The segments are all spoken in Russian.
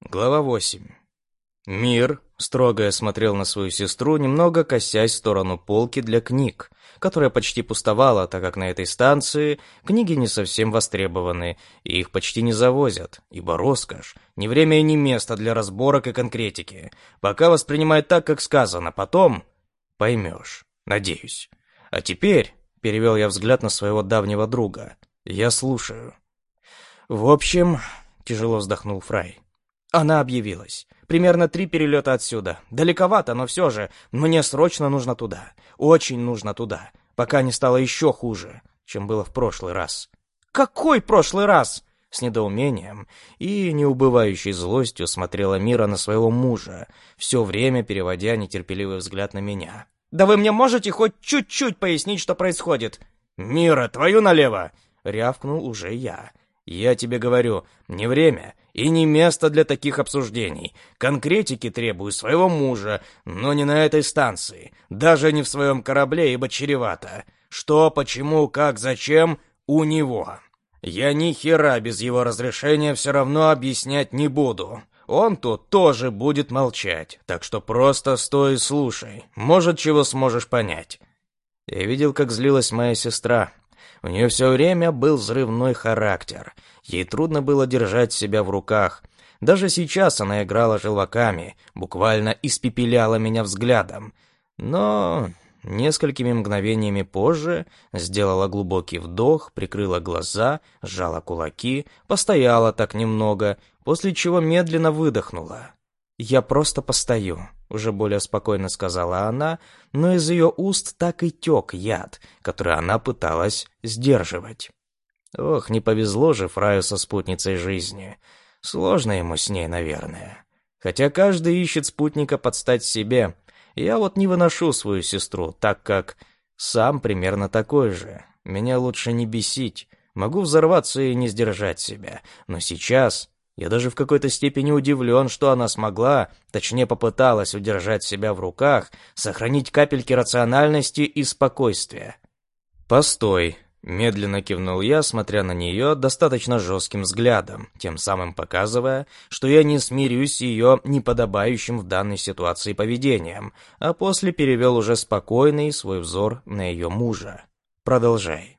Глава 8. Мир строго смотрел на свою сестру, немного косясь в сторону полки для книг, которая почти пустовала, так как на этой станции книги не совсем востребованы, и их почти не завозят, ибо роскошь — не время и не место для разборок и конкретики. Пока воспринимай так, как сказано, потом поймешь, надеюсь. А теперь, — перевел я взгляд на своего давнего друга, — я слушаю. В общем, — тяжело вздохнул Фрай, — она объявилась. Примерно три перелета отсюда. Далековато, но все же. Мне срочно нужно туда. Очень нужно туда. Пока не стало еще хуже, чем было в прошлый раз. Какой прошлый раз? С недоумением и неубывающей злостью смотрела Мира на своего мужа, все время переводя нетерпеливый взгляд на меня. «Да вы мне можете хоть чуть-чуть пояснить, что происходит?» «Мира, твою налево!» — рявкнул уже я. «Я тебе говорю, не время и не место для таких обсуждений. Конкретики требую своего мужа, но не на этой станции. Даже не в своем корабле, ибо чревато. Что, почему, как, зачем — у него. Я ни хера без его разрешения все равно объяснять не буду. Он тут тоже будет молчать, так что просто стой и слушай. Может, чего сможешь понять. Я видел, как злилась моя сестра. У нее все время был взрывной характер. Ей трудно было держать себя в руках. Даже сейчас она играла желваками, буквально испепеляла меня взглядом. Но несколькими мгновениями позже сделала глубокий вдох, прикрыла глаза, сжала кулаки, постояла так немного, после чего медленно выдохнула. «Я просто постою», — уже более спокойно сказала она, но из ее уст так и тек яд, который она пыталась сдерживать. Ох, не повезло же Фраю со спутницей жизни. Сложно ему с ней, наверное. Хотя каждый ищет спутника под стать себе. Я вот не выношу свою сестру, так как сам примерно такой же. Меня лучше не бесить. Могу взорваться и не сдержать себя. Но сейчас я даже в какой-то степени удивлен, что она смогла, точнее попыталась удержать себя в руках, сохранить капельки рациональности и спокойствия. «Постой», Медленно кивнул я, смотря на нее достаточно жестким взглядом, тем самым показывая, что я не смирюсь с ее неподобающим в данной ситуации поведением, а после перевел уже спокойный свой взор на ее мужа. «Продолжай».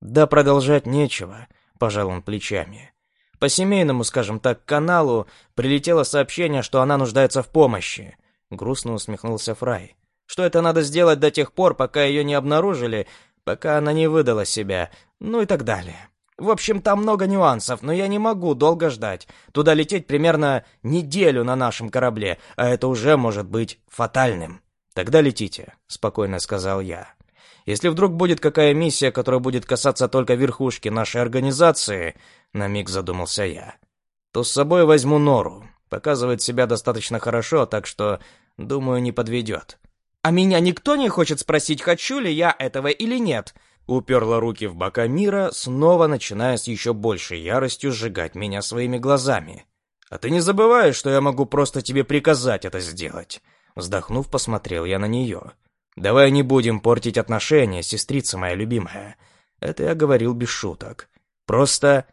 «Да продолжать нечего», — пожал он плечами. «По семейному, скажем так, каналу прилетело сообщение, что она нуждается в помощи», — грустно усмехнулся Фрай. «Что это надо сделать до тех пор, пока ее не обнаружили, пока она не выдала себя, ну и так далее. В общем, там много нюансов, но я не могу долго ждать. Туда лететь примерно неделю на нашем корабле, а это уже может быть фатальным. Тогда летите, спокойно сказал я. Если вдруг будет какая миссия, которая будет касаться только верхушки нашей организации, на миг задумался я, то с собой возьму Нору. Показывает себя достаточно хорошо, так что, думаю, не подведет. «А меня никто не хочет спросить, хочу ли я этого или нет?» Уперла руки в бока мира, снова начиная с еще большей яростью сжигать меня своими глазами. «А ты не забываешь, что я могу просто тебе приказать это сделать?» Вздохнув, посмотрел я на нее. «Давай не будем портить отношения, сестрица моя любимая». Это я говорил без шуток. «Просто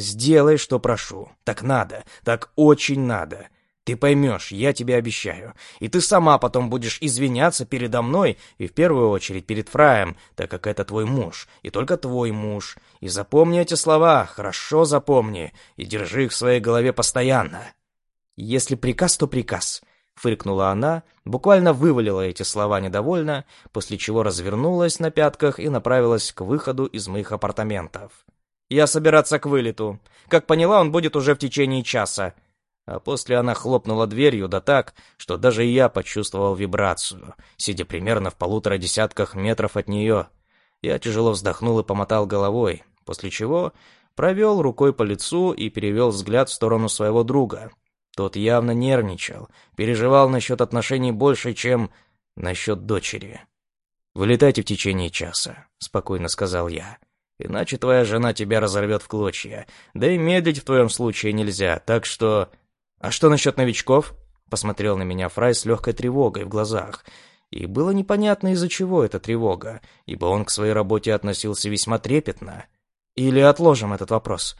сделай, что прошу. Так надо, так очень надо. Ты поймешь, я тебе обещаю. И ты сама потом будешь извиняться передо мной и в первую очередь перед Фраем, так как это твой муж, и только твой муж. И запомни эти слова, хорошо запомни, и держи их в своей голове постоянно. Если приказ, то приказ, фыркнула она, буквально вывалила эти слова недовольно, после чего развернулась на пятках и направилась к выходу из моих апартаментов. Я собираться к вылету. Как поняла, он будет уже в течение часа а после она хлопнула дверью да так, что даже я почувствовал вибрацию, сидя примерно в полутора десятках метров от нее. Я тяжело вздохнул и помотал головой, после чего провел рукой по лицу и перевел взгляд в сторону своего друга. Тот явно нервничал, переживал насчет отношений больше, чем насчет дочери. «Вылетайте в течение часа», — спокойно сказал я. «Иначе твоя жена тебя разорвет в клочья. Да и медлить в твоем случае нельзя, так что...» «А что насчет новичков?» Посмотрел на меня Фрай с легкой тревогой в глазах. И было непонятно, из-за чего эта тревога, ибо он к своей работе относился весьма трепетно. Или отложим этот вопрос.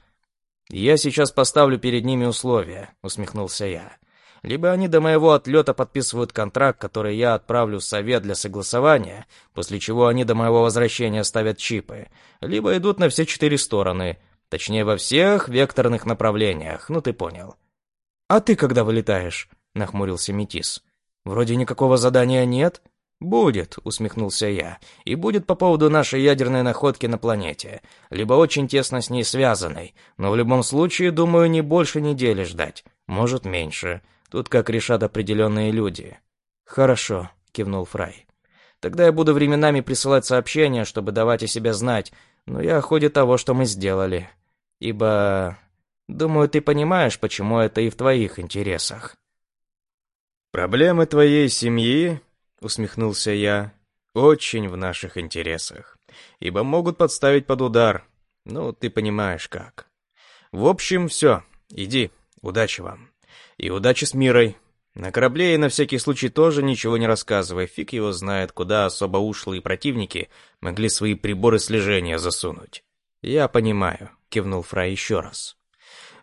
«Я сейчас поставлю перед ними условия», — усмехнулся я. «Либо они до моего отлета подписывают контракт, который я отправлю в совет для согласования, после чего они до моего возвращения ставят чипы, либо идут на все четыре стороны, точнее, во всех векторных направлениях, ну ты понял». «А ты когда вылетаешь?» — нахмурился Метис. «Вроде никакого задания нет?» «Будет», — усмехнулся я, — «и будет по поводу нашей ядерной находки на планете, либо очень тесно с ней связанной, но в любом случае, думаю, не больше недели ждать, может, меньше. Тут как решат определенные люди». «Хорошо», — кивнул Фрай. «Тогда я буду временами присылать сообщения, чтобы давать о себе знать, но я о ходе того, что мы сделали. Ибо... Думаю, ты понимаешь, почему это и в твоих интересах». «Проблемы твоей семьи усмехнулся я, очень в наших интересах, ибо могут подставить под удар. Ну, ты понимаешь как. В общем, все, иди, удачи вам. И удачи с мирой. На корабле и на всякий случай тоже ничего не рассказывай, фиг его знает, куда особо ушлые противники могли свои приборы слежения засунуть. Я понимаю, кивнул Фрай еще раз.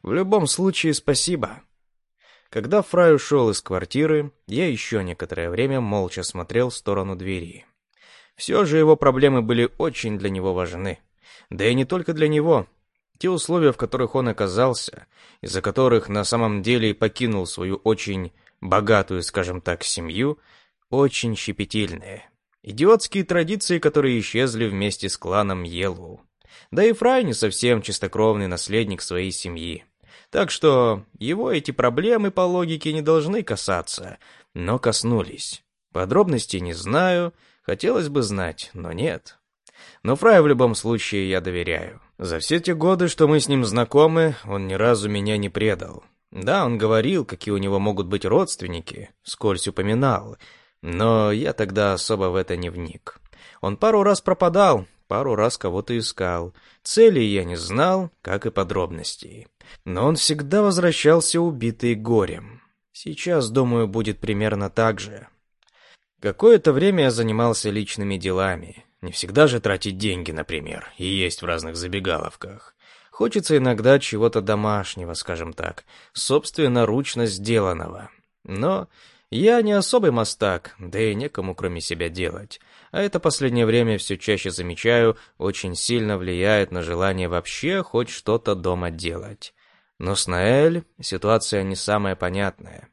В любом случае, спасибо. Когда Фрай ушел из квартиры, я еще некоторое время молча смотрел в сторону двери. Все же его проблемы были очень для него важны. Да и не только для него. Те условия, в которых он оказался, из-за которых на самом деле покинул свою очень богатую, скажем так, семью, очень щепетильные. Идиотские традиции, которые исчезли вместе с кланом Йеллоу. Да и Фрай не совсем чистокровный наследник своей семьи. Так что его эти проблемы по логике не должны касаться, но коснулись. Подробностей не знаю, хотелось бы знать, но нет. Но Фраю в любом случае я доверяю. За все те годы, что мы с ним знакомы, он ни разу меня не предал. Да, он говорил, какие у него могут быть родственники, скользь упоминал, но я тогда особо в это не вник. Он пару раз пропадал, пару раз кого-то искал. Цели я не знал, как и подробностей. Но он всегда возвращался убитый горем. Сейчас, думаю, будет примерно так же. Какое-то время я занимался личными делами. Не всегда же тратить деньги, например, и есть в разных забегаловках. Хочется иногда чего-то домашнего, скажем так, собственноручно сделанного. Но я не особый мастак, да и некому кроме себя делать. А это последнее время все чаще замечаю, очень сильно влияет на желание вообще хоть что-то дома делать. Но с Наэль ситуация не самая понятная.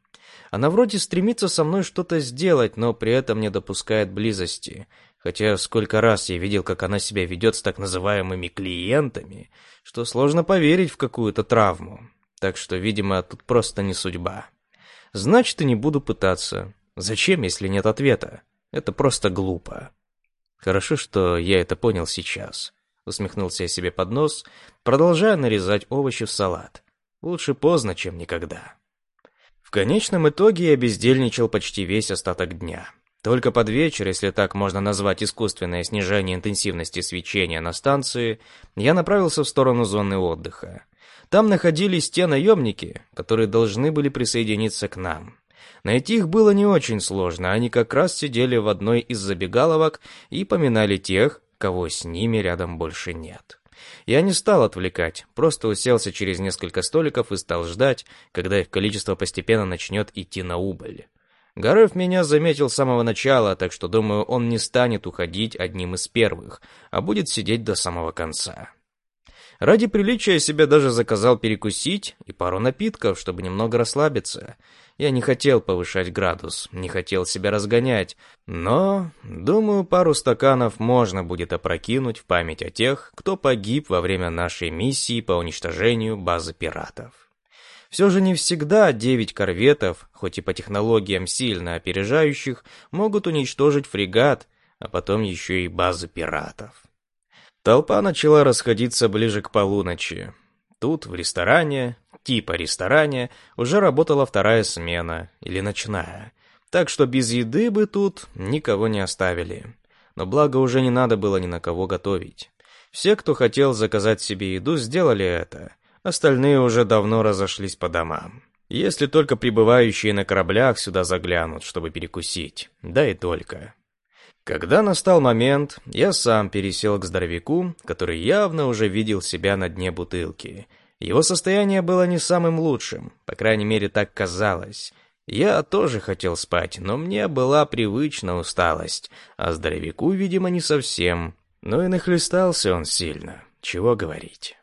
Она вроде стремится со мной что-то сделать, но при этом не допускает близости. Хотя сколько раз я видел, как она себя ведет с так называемыми клиентами, что сложно поверить в какую-то травму. Так что, видимо, тут просто не судьба. Значит, и не буду пытаться. Зачем, если нет ответа? Это просто глупо. Хорошо, что я это понял сейчас. Усмехнулся я себе под нос, продолжая нарезать овощи в салат. Лучше поздно, чем никогда. В конечном итоге я бездельничал почти весь остаток дня. Только под вечер, если так можно назвать искусственное снижение интенсивности свечения на станции, я направился в сторону зоны отдыха. Там находились те наемники, которые должны были присоединиться к нам. Найти их было не очень сложно, они как раз сидели в одной из забегаловок и поминали тех, кого с ними рядом больше нет. Я не стал отвлекать, просто уселся через несколько столиков и стал ждать, когда их количество постепенно начнет идти на убыль. Гарев меня заметил с самого начала, так что, думаю, он не станет уходить одним из первых, а будет сидеть до самого конца. Ради приличия себе даже заказал перекусить и пару напитков, чтобы немного расслабиться. Я не хотел повышать градус, не хотел себя разгонять, но, думаю, пару стаканов можно будет опрокинуть в память о тех, кто погиб во время нашей миссии по уничтожению базы пиратов. Все же не всегда девять корветов, хоть и по технологиям сильно опережающих, могут уничтожить фрегат, а потом еще и базы пиратов. Толпа начала расходиться ближе к полуночи. Тут, в ресторане, типа ресторане, уже работала вторая смена, или ночная. Так что без еды бы тут никого не оставили. Но благо уже не надо было ни на кого готовить. Все, кто хотел заказать себе еду, сделали это. Остальные уже давно разошлись по домам. Если только прибывающие на кораблях сюда заглянут, чтобы перекусить. Да и только. Когда настал момент, я сам пересел к здоровяку, который явно уже видел себя на дне бутылки, Его состояние было не самым лучшим, по крайней мере, так казалось. Я тоже хотел спать, но мне была привычна усталость, а здоровяку, видимо, не совсем. Но и нахлестался он сильно, чего говорить.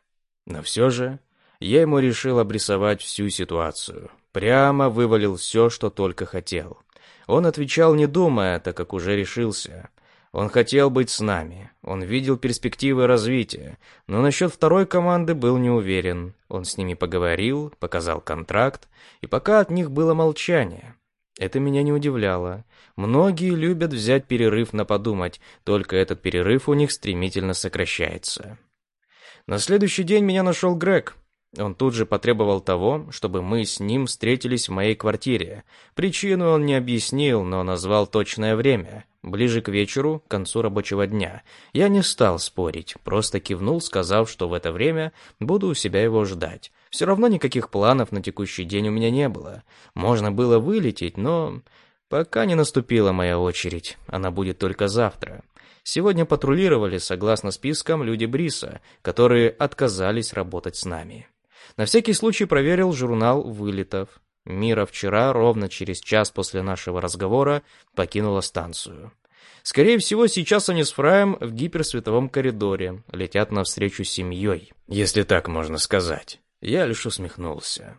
Но все же я ему решил обрисовать всю ситуацию. Прямо вывалил все, что только хотел. Он отвечал не думая, так как уже решился. Он хотел быть с нами, он видел перспективы развития, но насчет второй команды был не уверен. Он с ними поговорил, показал контракт, и пока от них было молчание. Это меня не удивляло. Многие любят взять перерыв на подумать, только этот перерыв у них стремительно сокращается. На следующий день меня нашел Грег. Он тут же потребовал того, чтобы мы с ним встретились в моей квартире. Причину он не объяснил, но назвал точное время. Ближе к вечеру, к концу рабочего дня. Я не стал спорить, просто кивнул, сказав, что в это время буду у себя его ждать. Все равно никаких планов на текущий день у меня не было. Можно было вылететь, но... Пока не наступила моя очередь, она будет только завтра. Сегодня патрулировали, согласно спискам, люди Бриса, которые отказались работать с нами. На всякий случай проверил журнал вылетов. Мира вчера, ровно через час после нашего разговора, покинула станцию. Скорее всего, сейчас они с Фраем в гиперсветовом коридоре, летят навстречу семьей, если так можно сказать. Я лишь усмехнулся.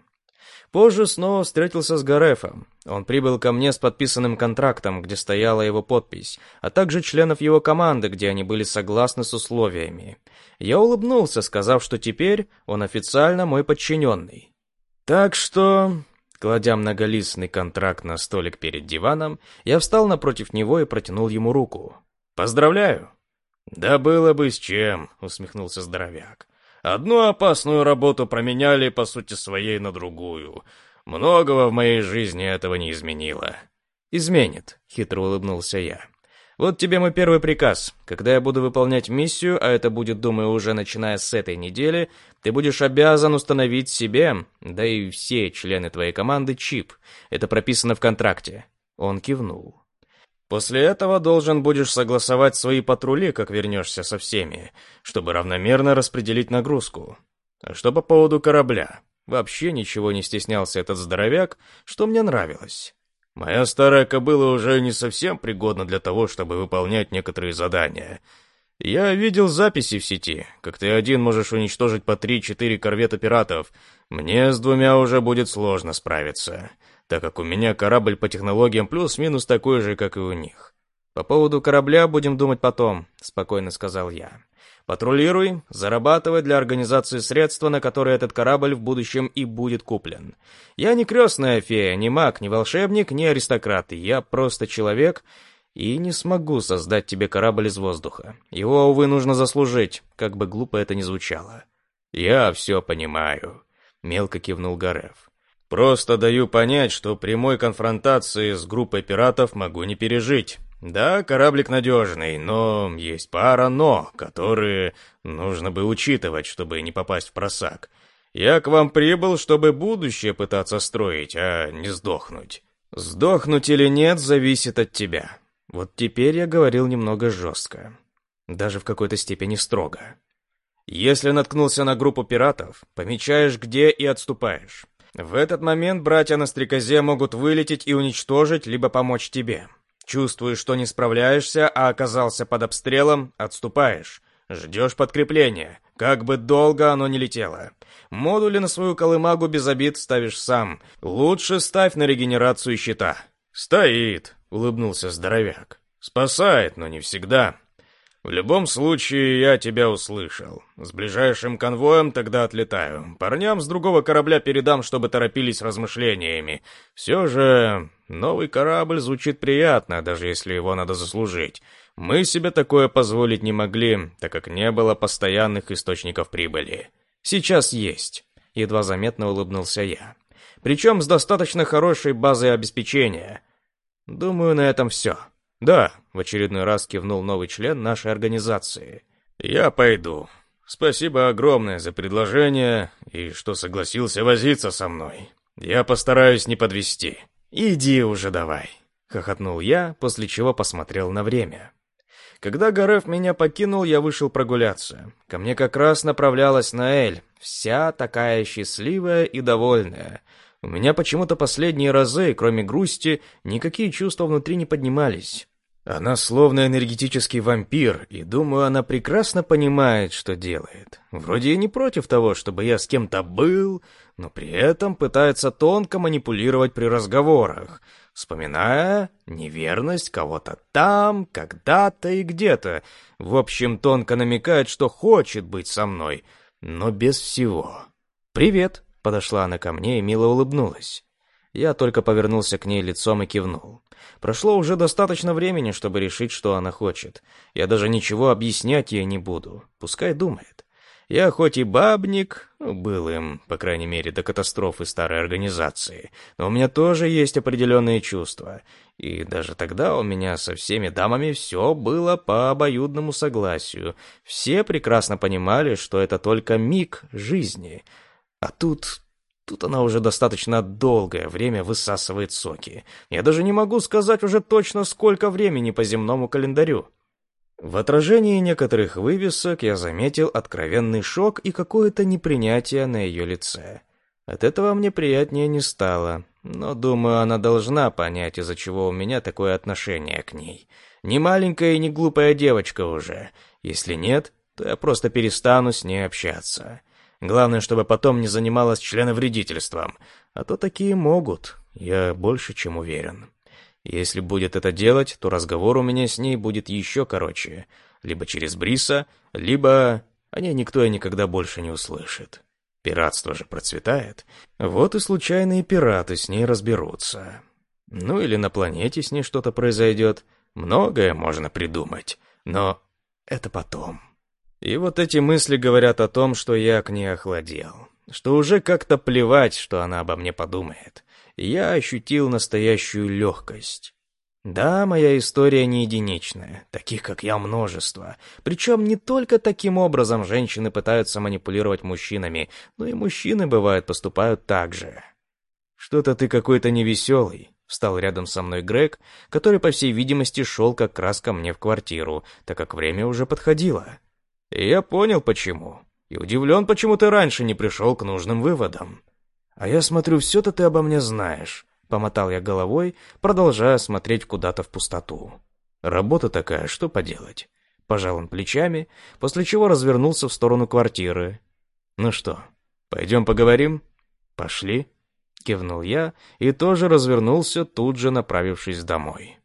Позже снова встретился с Гарефом. Он прибыл ко мне с подписанным контрактом, где стояла его подпись, а также членов его команды, где они были согласны с условиями. Я улыбнулся, сказав, что теперь он официально мой подчиненный. Так что, кладя многолистный контракт на столик перед диваном, я встал напротив него и протянул ему руку. «Поздравляю!» «Да было бы с чем», — усмехнулся здоровяк. Одну опасную работу променяли, по сути своей, на другую. Многого в моей жизни этого не изменило. «Изменит», — хитро улыбнулся я. «Вот тебе мой первый приказ. Когда я буду выполнять миссию, а это будет, думаю, уже начиная с этой недели, ты будешь обязан установить себе, да и все члены твоей команды, чип. Это прописано в контракте». Он кивнул. После этого должен будешь согласовать свои патрули, как вернешься со всеми, чтобы равномерно распределить нагрузку. А что по поводу корабля? Вообще ничего не стеснялся этот здоровяк, что мне нравилось. Моя старая кобыла уже не совсем пригодна для того, чтобы выполнять некоторые задания. Я видел записи в сети, как ты один можешь уничтожить по три-четыре корвета пиратов. Мне с двумя уже будет сложно справиться так как у меня корабль по технологиям плюс-минус такой же, как и у них. По поводу корабля будем думать потом, спокойно сказал я. Патрулируй, зарабатывай для организации средства, на которые этот корабль в будущем и будет куплен. Я не крестная фея, не маг, не волшебник, не аристократ, я просто человек и не смогу создать тебе корабль из воздуха. Его, увы, нужно заслужить, как бы глупо это ни звучало. Я все понимаю, мелко кивнул Гарев. Просто даю понять, что прямой конфронтации с группой пиратов могу не пережить. Да, кораблик надежный, но есть пара «но», которые нужно бы учитывать, чтобы не попасть в просак. Я к вам прибыл, чтобы будущее пытаться строить, а не сдохнуть. Сдохнуть или нет, зависит от тебя. Вот теперь я говорил немного жестко. Даже в какой-то степени строго. Если наткнулся на группу пиратов, помечаешь где и отступаешь. В этот момент братья на стрекозе могут вылететь и уничтожить, либо помочь тебе. Чувствуешь, что не справляешься, а оказался под обстрелом, отступаешь. Ждешь подкрепления, как бы долго оно ни летело. Модули на свою колымагу без обид ставишь сам. Лучше ставь на регенерацию щита. «Стоит», — улыбнулся здоровяк. «Спасает, но не всегда. В любом случае, я тебя услышал. С ближайшим конвоем тогда отлетаю. Парням с другого корабля передам, чтобы торопились размышлениями. Все же, новый корабль звучит приятно, даже если его надо заслужить. Мы себе такое позволить не могли, так как не было постоянных источников прибыли. Сейчас есть. Едва заметно улыбнулся я. Причем с достаточно хорошей базой обеспечения. Думаю, на этом все. «Да», — в очередной раз кивнул новый член нашей организации. «Я пойду. Спасибо огромное за предложение и что согласился возиться со мной. Я постараюсь не подвести. «Иди уже давай», — хохотнул я, после чего посмотрел на время. Когда Гареф меня покинул, я вышел прогуляться. Ко мне как раз направлялась Наэль, вся такая счастливая и довольная. У меня почему-то последние разы, кроме грусти, никакие чувства внутри не поднимались. Она словно энергетический вампир, и думаю, она прекрасно понимает, что делает. Вроде и не против того, чтобы я с кем-то был, но при этом пытается тонко манипулировать при разговорах, вспоминая неверность кого-то там, когда-то и где-то. В общем, тонко намекает, что хочет быть со мной, но без всего. «Привет», — подошла она ко мне и мило улыбнулась. Я только повернулся к ней лицом и кивнул. Прошло уже достаточно времени, чтобы решить, что она хочет. Я даже ничего объяснять ей не буду. Пускай думает. Я хоть и бабник, был им, по крайней мере, до катастрофы старой организации, но у меня тоже есть определенные чувства. И даже тогда у меня со всеми дамами все было по обоюдному согласию. Все прекрасно понимали, что это только миг жизни. А тут Тут она уже достаточно долгое время высасывает соки. Я даже не могу сказать уже точно, сколько времени по земному календарю. В отражении некоторых вывесок я заметил откровенный шок и какое-то непринятие на ее лице. От этого мне приятнее не стало, но, думаю, она должна понять, из-за чего у меня такое отношение к ней. Не маленькая и не глупая девочка уже. Если нет, то я просто перестану с ней общаться. Главное, чтобы потом не занималась членовредительством. А то такие могут, я больше чем уверен. Если будет это делать, то разговор у меня с ней будет еще короче. Либо через Бриса, либо о ней никто и никогда больше не услышит. Пиратство же процветает. Вот и случайные пираты с ней разберутся. Ну или на планете с ней что-то произойдет. Многое можно придумать. Но это потом. И вот эти мысли говорят о том, что я к ней охладел. Что уже как-то плевать, что она обо мне подумает. Я ощутил настоящую легкость. Да, моя история не единичная, таких как я множество. Причем не только таким образом женщины пытаются манипулировать мужчинами, но и мужчины, бывают, поступают так же. «Что-то ты какой-то невеселый», — встал рядом со мной Грег, который, по всей видимости, шел как раз ко мне в квартиру, так как время уже подходило. И я понял, почему. И удивлен, почему ты раньше не пришел к нужным выводам. А я смотрю, все-то ты обо мне знаешь. Помотал я головой, продолжая смотреть куда-то в пустоту. Работа такая, что поделать. Пожал он плечами, после чего развернулся в сторону квартиры. Ну что, пойдем поговорим? Пошли. Кивнул я и тоже развернулся, тут же направившись домой.